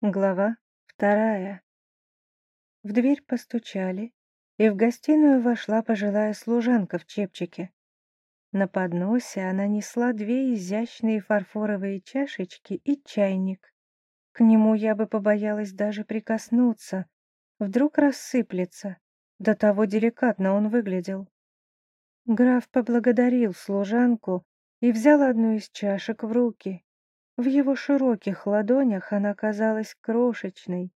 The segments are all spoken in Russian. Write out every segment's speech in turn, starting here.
Глава вторая. В дверь постучали, и в гостиную вошла пожилая служанка в чепчике. На подносе она несла две изящные фарфоровые чашечки и чайник. К нему я бы побоялась даже прикоснуться. Вдруг рассыплется. До того деликатно он выглядел. Граф поблагодарил служанку и взял одну из чашек в руки. В его широких ладонях она казалась крошечной.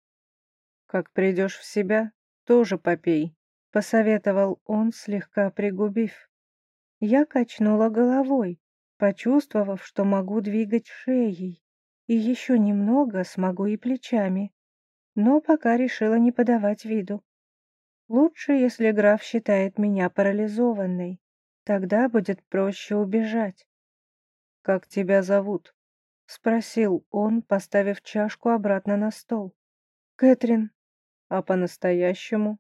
«Как придешь в себя, тоже попей», — посоветовал он, слегка пригубив. Я качнула головой, почувствовав, что могу двигать шеей, и еще немного смогу и плечами, но пока решила не подавать виду. Лучше, если граф считает меня парализованной, тогда будет проще убежать. «Как тебя зовут?» — спросил он, поставив чашку обратно на стол. «Кэтрин». «А по-настоящему?»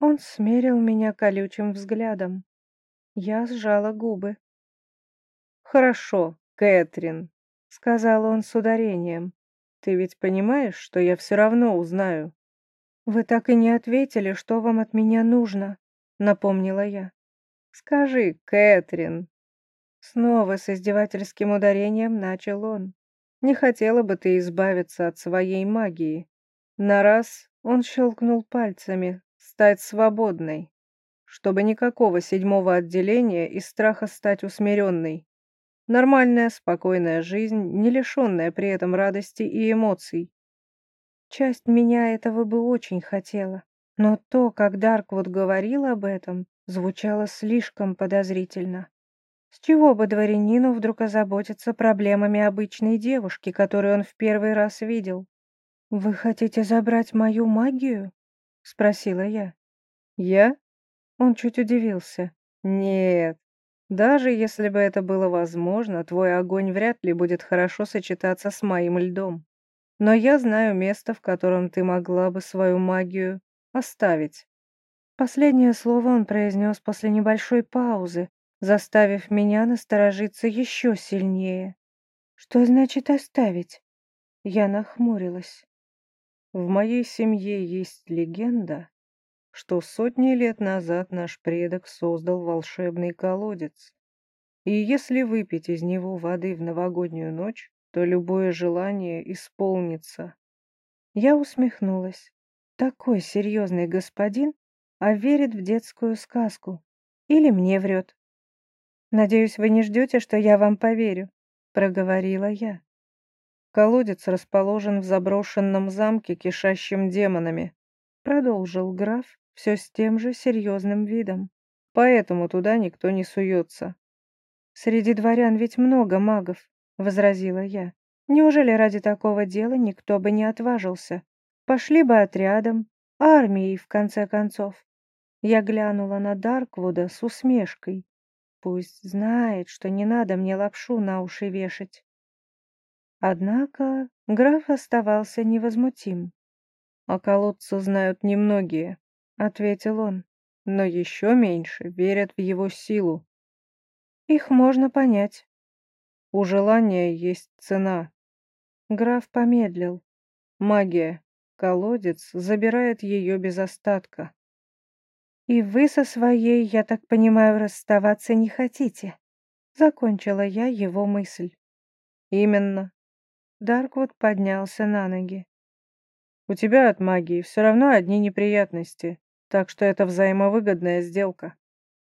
Он смерил меня колючим взглядом. Я сжала губы. «Хорошо, Кэтрин», — сказал он с ударением. «Ты ведь понимаешь, что я все равно узнаю?» «Вы так и не ответили, что вам от меня нужно», — напомнила я. «Скажи, Кэтрин», Снова с издевательским ударением начал он. «Не хотела бы ты избавиться от своей магии. На раз он щелкнул пальцами, стать свободной, чтобы никакого седьмого отделения из страха стать усмиренной. Нормальная, спокойная жизнь, не лишенная при этом радости и эмоций. Часть меня этого бы очень хотела, но то, как Дарквуд говорил об этом, звучало слишком подозрительно. С чего бы дворянину вдруг озаботиться проблемами обычной девушки, которую он в первый раз видел? «Вы хотите забрать мою магию?» — спросила я. «Я?» Он чуть удивился. «Нет, даже если бы это было возможно, твой огонь вряд ли будет хорошо сочетаться с моим льдом. Но я знаю место, в котором ты могла бы свою магию оставить». Последнее слово он произнес после небольшой паузы, заставив меня насторожиться еще сильнее. Что значит оставить? Я нахмурилась. В моей семье есть легенда, что сотни лет назад наш предок создал волшебный колодец. И если выпить из него воды в новогоднюю ночь, то любое желание исполнится. Я усмехнулась. Такой серьезный господин, а верит в детскую сказку. Или мне врет. «Надеюсь, вы не ждете, что я вам поверю», — проговорила я. «Колодец расположен в заброшенном замке, кишащем демонами», — продолжил граф все с тем же серьезным видом. «Поэтому туда никто не суется». «Среди дворян ведь много магов», — возразила я. «Неужели ради такого дела никто бы не отважился? Пошли бы отрядом, армией, в конце концов». Я глянула на Дарквуда с усмешкой. Пусть знает, что не надо мне лапшу на уши вешать. Однако граф оставался невозмутим. «О колодце знают немногие», — ответил он, «но еще меньше верят в его силу». «Их можно понять». «У желания есть цена». Граф помедлил. «Магия. Колодец забирает ее без остатка. «И вы со своей, я так понимаю, расставаться не хотите?» Закончила я его мысль. «Именно». Дарквуд поднялся на ноги. «У тебя от магии все равно одни неприятности, так что это взаимовыгодная сделка.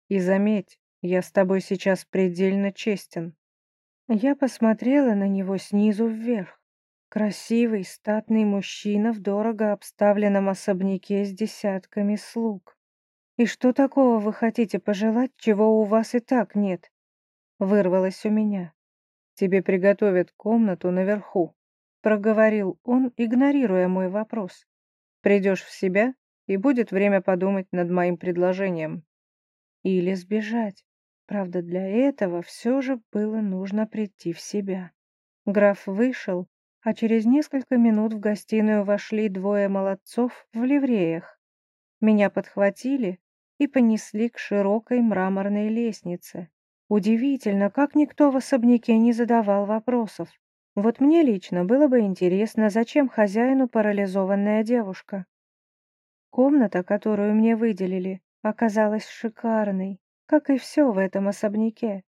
И заметь, я с тобой сейчас предельно честен». Я посмотрела на него снизу вверх. Красивый, статный мужчина в дорого обставленном особняке с десятками слуг. «И что такого вы хотите пожелать, чего у вас и так нет?» Вырвалось у меня. «Тебе приготовят комнату наверху», — проговорил он, игнорируя мой вопрос. «Придешь в себя, и будет время подумать над моим предложением». Или сбежать. Правда, для этого все же было нужно прийти в себя. Граф вышел, а через несколько минут в гостиную вошли двое молодцов в ливреях. Меня подхватили и понесли к широкой мраморной лестнице. Удивительно, как никто в особняке не задавал вопросов. Вот мне лично было бы интересно, зачем хозяину парализованная девушка. Комната, которую мне выделили, оказалась шикарной, как и все в этом особняке.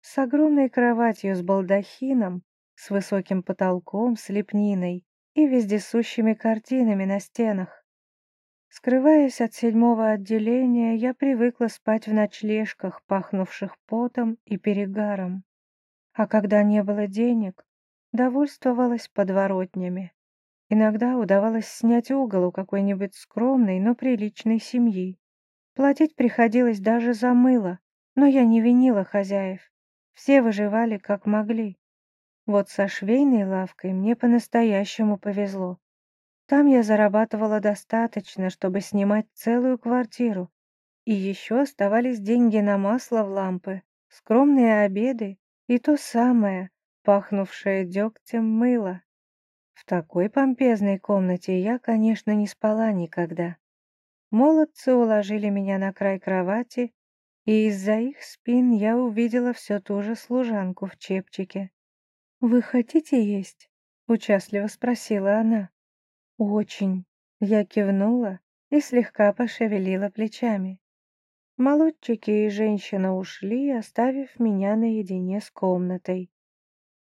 С огромной кроватью с балдахином, с высоким потолком, с лепниной и вездесущими картинами на стенах. Скрываясь от седьмого отделения, я привыкла спать в ночлежках, пахнувших потом и перегаром. А когда не было денег, довольствовалась подворотнями. Иногда удавалось снять угол у какой-нибудь скромной, но приличной семьи. Платить приходилось даже за мыло, но я не винила хозяев. Все выживали как могли. Вот со швейной лавкой мне по-настоящему повезло. Там я зарабатывала достаточно, чтобы снимать целую квартиру. И еще оставались деньги на масло в лампы, скромные обеды и то самое, пахнувшее дегтем мыло. В такой помпезной комнате я, конечно, не спала никогда. Молодцы уложили меня на край кровати, и из-за их спин я увидела все ту же служанку в чепчике. «Вы хотите есть?» — участливо спросила она. «Очень». Я кивнула и слегка пошевелила плечами. Молодчики и женщина ушли, оставив меня наедине с комнатой.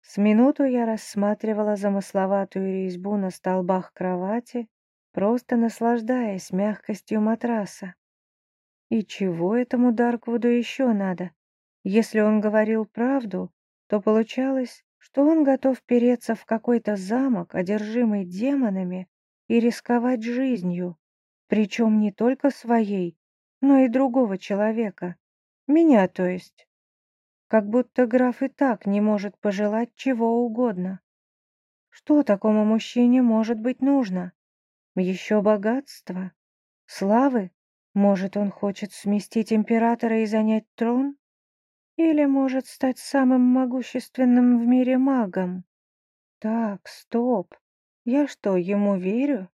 С минуту я рассматривала замысловатую резьбу на столбах кровати, просто наслаждаясь мягкостью матраса. И чего этому Дарквуду еще надо? Если он говорил правду, то получалось, что он готов переться в какой-то замок, одержимый демонами, и рисковать жизнью, причем не только своей, но и другого человека, меня то есть. Как будто граф и так не может пожелать чего угодно. Что такому мужчине может быть нужно? Еще богатство? Славы? Может, он хочет сместить императора и занять трон? Или может стать самым могущественным в мире магом? Так, стоп. Я что, ему верю?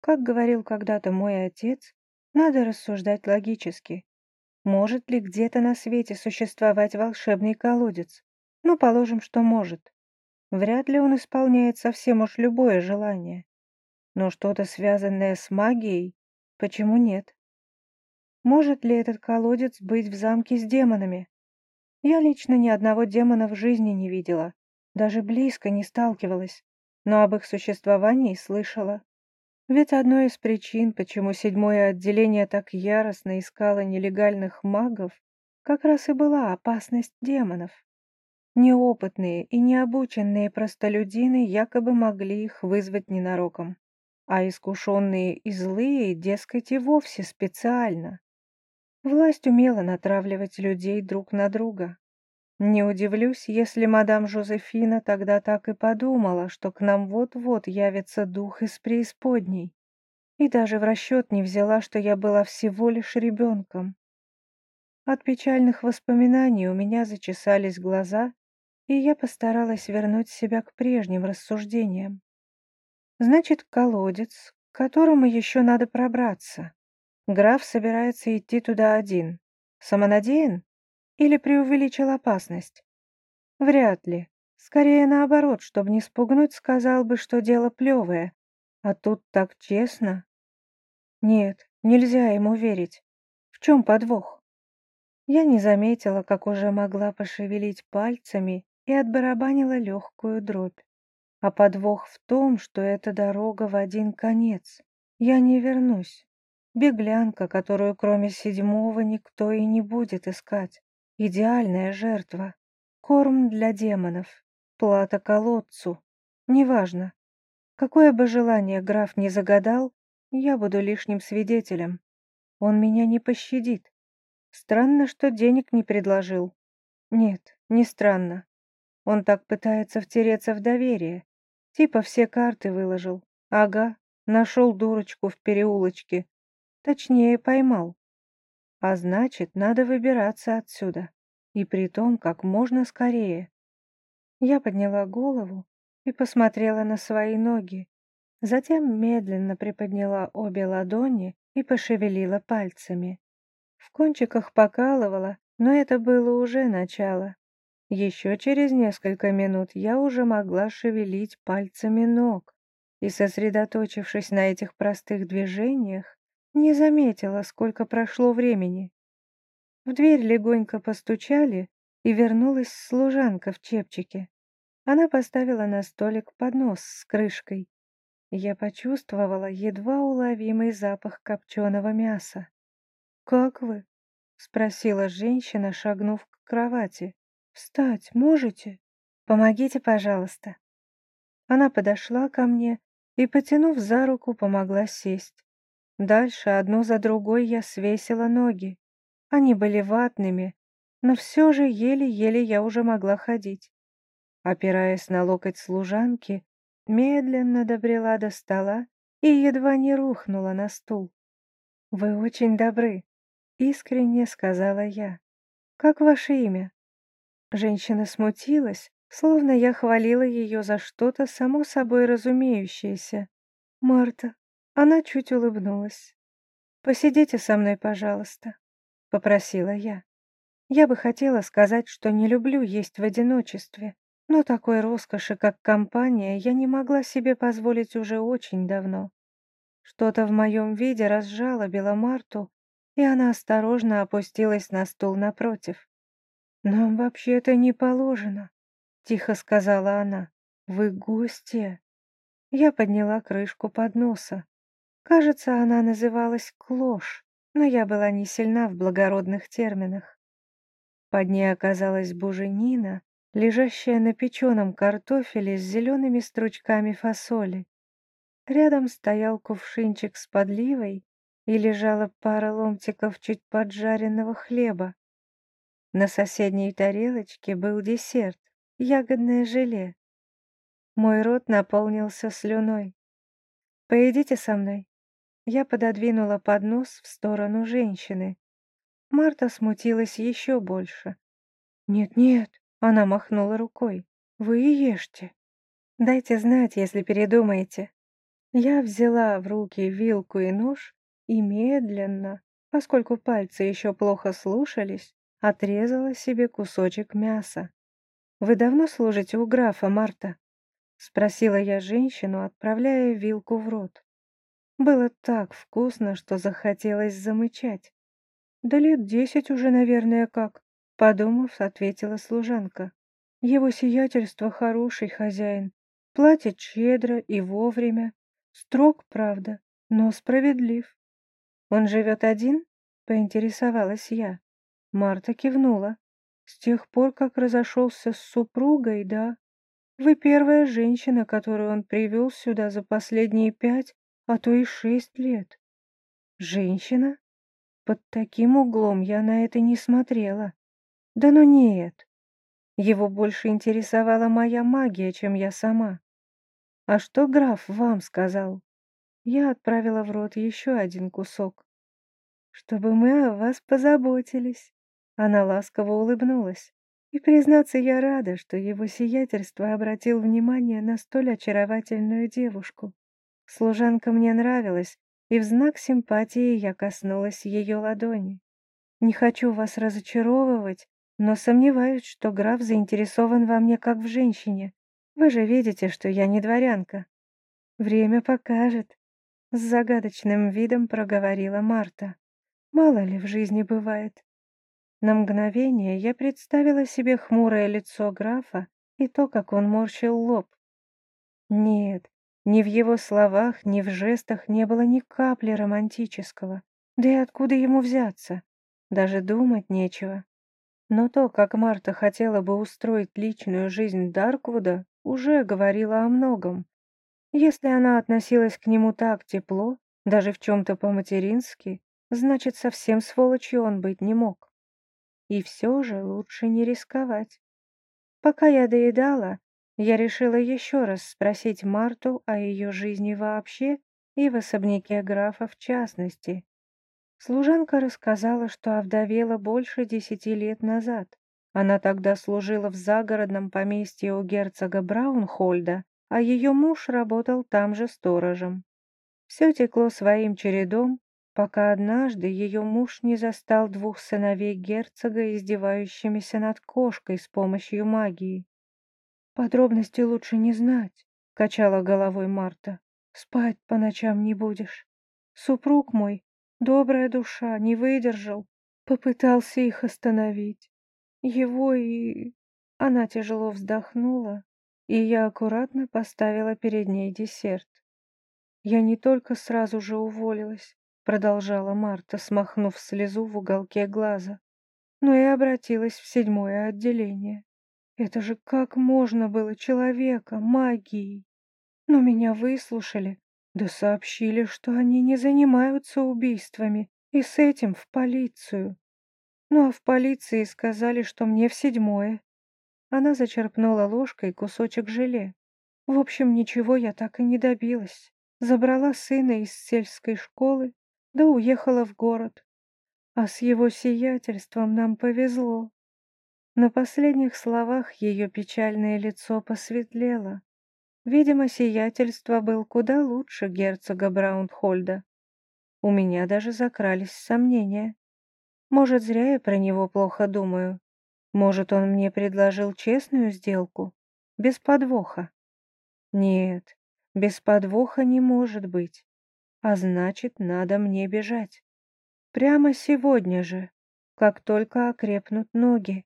Как говорил когда-то мой отец, надо рассуждать логически. Может ли где-то на свете существовать волшебный колодец? Ну, положим, что может. Вряд ли он исполняет совсем уж любое желание. Но что-то связанное с магией, почему нет? Может ли этот колодец быть в замке с демонами? Я лично ни одного демона в жизни не видела, даже близко не сталкивалась, но об их существовании слышала. Ведь одной из причин, почему седьмое отделение так яростно искало нелегальных магов, как раз и была опасность демонов. Неопытные и необученные простолюдины якобы могли их вызвать ненароком, а искушенные и злые, дескать, и вовсе специально. Власть умела натравливать людей друг на друга. Не удивлюсь, если мадам Жозефина тогда так и подумала, что к нам вот-вот явится дух из преисподней, и даже в расчет не взяла, что я была всего лишь ребенком. От печальных воспоминаний у меня зачесались глаза, и я постаралась вернуть себя к прежним рассуждениям. Значит, колодец, к которому еще надо пробраться. Граф собирается идти туда один. Самонадеян? Или преувеличил опасность? Вряд ли. Скорее наоборот, чтобы не спугнуть, сказал бы, что дело плевое. А тут так честно. Нет, нельзя ему верить. В чем подвох? Я не заметила, как уже могла пошевелить пальцами и отбарабанила легкую дробь. А подвох в том, что эта дорога в один конец. Я не вернусь. Беглянка, которую кроме седьмого никто и не будет искать. Идеальная жертва. Корм для демонов. Плата колодцу. Неважно. Какое бы желание граф не загадал, я буду лишним свидетелем. Он меня не пощадит. Странно, что денег не предложил. Нет, не странно. Он так пытается втереться в доверие. Типа все карты выложил. Ага, нашел дурочку в переулочке. Точнее, поймал. А значит, надо выбираться отсюда. И при том, как можно скорее. Я подняла голову и посмотрела на свои ноги. Затем медленно приподняла обе ладони и пошевелила пальцами. В кончиках покалывала, но это было уже начало. Еще через несколько минут я уже могла шевелить пальцами ног и, сосредоточившись на этих простых движениях, не заметила, сколько прошло времени. В дверь легонько постучали, и вернулась служанка в чепчике. Она поставила на столик поднос с крышкой. Я почувствовала едва уловимый запах копченого мяса. «Как вы?» — спросила женщина, шагнув к кровати. «Встать можете? Помогите, пожалуйста». Она подошла ко мне и, потянув за руку, помогла сесть. Дальше одну за другой я свесила ноги. Они были ватными, но все же еле-еле я уже могла ходить. Опираясь на локоть служанки, медленно добрела до стола и едва не рухнула на стул. «Вы очень добры», — искренне сказала я. «Как ваше имя?» Женщина смутилась, словно я хвалила ее за что-то само собой разумеющееся. «Марта, она чуть улыбнулась. «Посидите со мной, пожалуйста», — попросила я. Я бы хотела сказать, что не люблю есть в одиночестве, но такой роскоши, как компания, я не могла себе позволить уже очень давно. Что-то в моем виде разжалобило Марту, и она осторожно опустилась на стул напротив. «Нам вообще-то не положено», — тихо сказала она. «Вы гости». Я подняла крышку подноса. Кажется, она называлась клош, но я была не сильна в благородных терминах. Под ней оказалась буженина, лежащая на печеном картофеле с зелеными стручками фасоли. Рядом стоял кувшинчик с подливой и лежала пара ломтиков чуть поджаренного хлеба. На соседней тарелочке был десерт — ягодное желе. Мой рот наполнился слюной. «Поедите со мной», я пододвинула поднос в сторону женщины. Марта смутилась еще больше. «Нет-нет», — она махнула рукой, — «вы и ешьте. Дайте знать, если передумаете». Я взяла в руки вилку и нож и медленно, поскольку пальцы еще плохо слушались, отрезала себе кусочек мяса. «Вы давно служите у графа, Марта?» — спросила я женщину, отправляя вилку в рот. Было так вкусно, что захотелось замычать. «Да лет десять уже, наверное, как», — подумав, ответила служанка. «Его сиятельство хороший хозяин, платит щедро и вовремя. Строг, правда, но справедлив». «Он живет один?» — поинтересовалась я. Марта кивнула. «С тех пор, как разошелся с супругой, да. Вы первая женщина, которую он привел сюда за последние пять а то и шесть лет. Женщина? Под таким углом я на это не смотрела. Да ну нет. Его больше интересовала моя магия, чем я сама. А что граф вам сказал? Я отправила в рот еще один кусок. Чтобы мы о вас позаботились. Она ласково улыбнулась. И, признаться, я рада, что его сиятельство обратил внимание на столь очаровательную девушку. Служанка мне нравилась, и в знак симпатии я коснулась ее ладони. Не хочу вас разочаровывать, но сомневаюсь, что граф заинтересован во мне как в женщине. Вы же видите, что я не дворянка. Время покажет. С загадочным видом проговорила Марта. Мало ли в жизни бывает. На мгновение я представила себе хмурое лицо графа и то, как он морщил лоб. Нет, ни в его словах, ни в жестах не было ни капли романтического. Да и откуда ему взяться? Даже думать нечего. Но то, как Марта хотела бы устроить личную жизнь Дарквуда, уже говорило о многом. Если она относилась к нему так тепло, даже в чем-то по-матерински, значит, совсем сволочью он быть не мог. И все же лучше не рисковать. Пока я доедала, я решила еще раз спросить Марту о ее жизни вообще и в особняке графа в частности. Служанка рассказала, что овдовела больше десяти лет назад. Она тогда служила в загородном поместье у герцога Браунхольда, а ее муж работал там же сторожем. Все текло своим чередом, пока однажды ее муж не застал двух сыновей герцога издевающимися над кошкой с помощью магии. «Подробностей лучше не знать», — качала головой Марта. «Спать по ночам не будешь. Супруг мой, добрая душа, не выдержал, попытался их остановить. Его и...» Она тяжело вздохнула, и я аккуратно поставила перед ней десерт. Я не только сразу же уволилась, продолжала Марта, смахнув слезу в уголке глаза, но и обратилась в седьмое отделение. Это же как можно было человека, магией? Но меня выслушали, да сообщили, что они не занимаются убийствами, и с этим в полицию. Ну а в полиции сказали, что мне в седьмое. Она зачерпнула ложкой кусочек желе. В общем, ничего я так и не добилась. Забрала сына из сельской школы, да уехала в город. А с его сиятельством нам повезло. На последних словах ее печальное лицо посветлело. Видимо, сиятельство был куда лучше герцога Браунхольда. У меня даже закрались сомнения. Может, зря я про него плохо думаю. Может, он мне предложил честную сделку, без подвоха. Нет, без подвоха не может быть. А значит, надо мне бежать. Прямо сегодня же, как только окрепнут ноги.